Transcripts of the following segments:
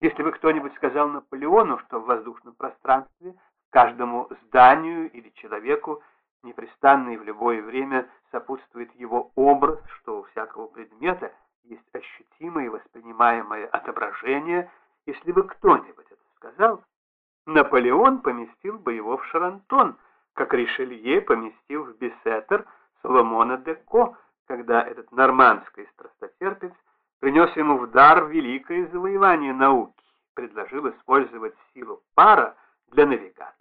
Если бы кто-нибудь сказал Наполеону, что в воздушном пространстве каждому зданию или человеку непрестанно и в любое время сопутствует его образ, что у всякого предмета есть ощутимое и воспринимаемое отображение, если бы кто-нибудь это сказал, Наполеон поместил бы его в Шарантон, как Ришелье поместил в Бесеттер Соломона де Ко, когда этот нормандский страстотерпец принес ему в дар великое завоевание науки, предложил использовать силу пара для навигации.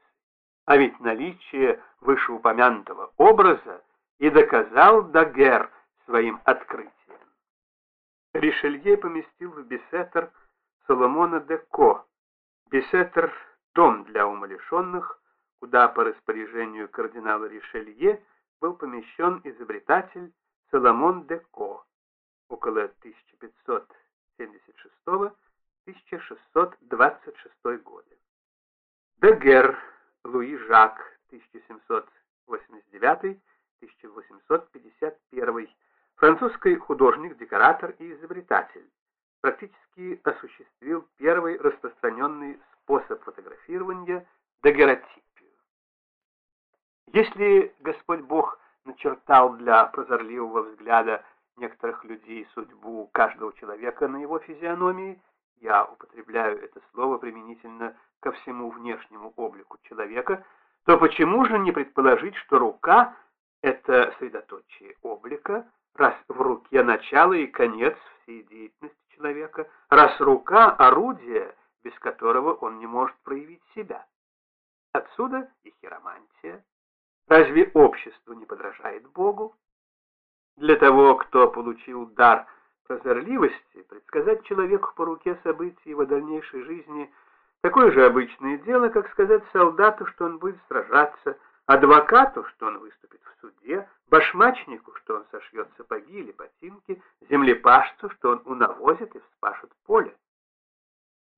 А ведь наличие вышеупомянутого образа и доказал Дагер своим открытием. Ришелье поместил в Бесеттер Соломона де Ко. Бесеттер – дом для умалишенных, куда по распоряжению кардинала Ришелье был помещен изобретатель Соломон де Ко около 1576-1626 годы. Дегер Луи Жак 1789-1851 французский художник, декоратор и изобретатель практически осуществил первый распространенный способ фотографирования – дагеротипию. Если Господь Бог начертал для прозорливого взгляда некоторых людей судьбу каждого человека на его физиономии, я употребляю это слово применительно ко всему внешнему облику человека, то почему же не предположить, что рука – это средоточие облика, раз в руке начало и конец всей деятельности человека, раз рука – орудие, без которого он не может проявить себя. Отсюда и хиромантия. Разве общество не подражает Богу? Для того, кто получил дар прозорливости, предсказать человеку по руке события его дальнейшей жизни – такое же обычное дело, как сказать солдату, что он будет сражаться, адвокату, что он выступит в суде, башмачнику, что он сошьет сапоги или ботинки, землепашцу, что он унавозит и вспашет поле.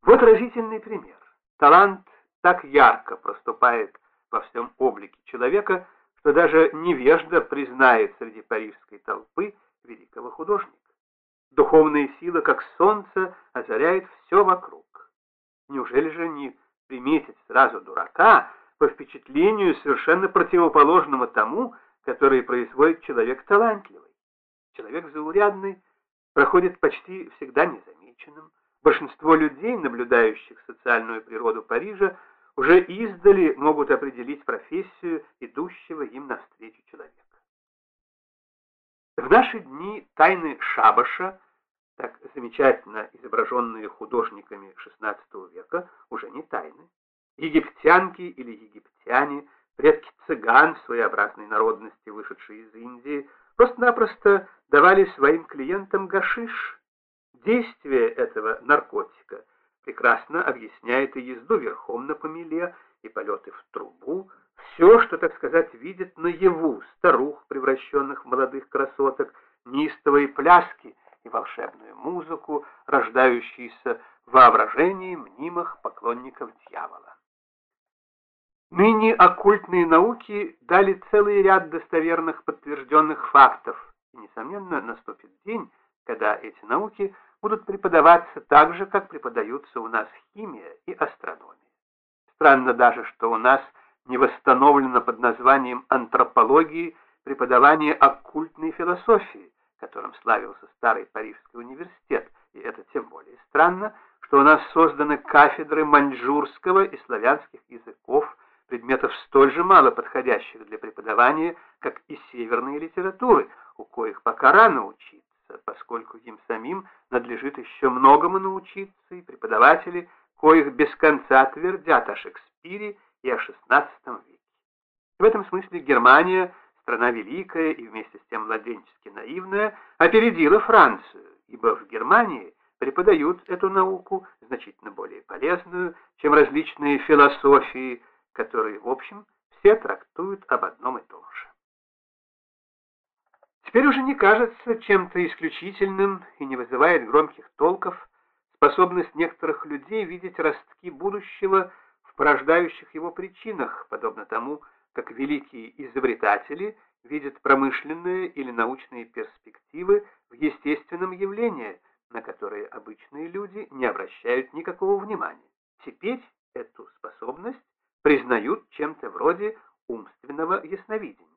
Вот разительный пример. Талант так ярко проступает во всем облике человека, что даже невежда признает среди парижской толпы великого художника. Духовная сила, как солнце, озаряет все вокруг. Неужели же не приметить сразу дурака по впечатлению совершенно противоположному тому, который производит человек талантливый? Человек заурядный проходит почти всегда незамеченным. Большинство людей, наблюдающих социальную природу Парижа, уже издали могут определить профессию идущего им навстречу человека. В наши дни тайны шабаша, так замечательно изображенные художниками XVI века, уже не тайны. Египтянки или египтяне, предки цыган своеобразной народности, вышедшие из Индии, просто-напросто давали своим клиентам гашиш. Действие этого наркотика прекрасно объясняет и езду верхом на помеле, и полеты в трубу, все, что, так сказать, видит наяву старух, превращенных в молодых красоток, неистовые пляски и волшебную музыку, рождающиеся в воображении мнимых поклонников дьявола. Ныне оккультные науки дали целый ряд достоверных подтвержденных фактов, и, несомненно, наступит день, когда эти науки будут преподаваться так же, как преподаются у нас химия и астрономия. Странно даже, что у нас не восстановлено под названием антропологии преподавание оккультной философии, которым славился старый Парижский университет, и это тем более странно, что у нас созданы кафедры маньчжурского и славянских языков, предметов столь же мало подходящих для преподавания, как и северные литературы, у коих пока рано учиться, поскольку им самим надлежит еще многому научиться, и преподаватели, коих без конца твердят о Шекспире и о XVI веке. В этом смысле Германия, страна великая и вместе с тем младенчески наивная, опередила Францию, ибо в Германии преподают эту науку, значительно более полезную, чем различные философии, которые, в общем, все трактуют об одном и том же. Теперь уже не кажется чем-то исключительным и не вызывает громких толков способность некоторых людей видеть ростки будущего в порождающих его причинах, подобно тому, как великие изобретатели видят промышленные или научные перспективы в естественном явлении, на которые обычные люди не обращают никакого внимания. Теперь эту способность признают чем-то вроде умственного ясновидения.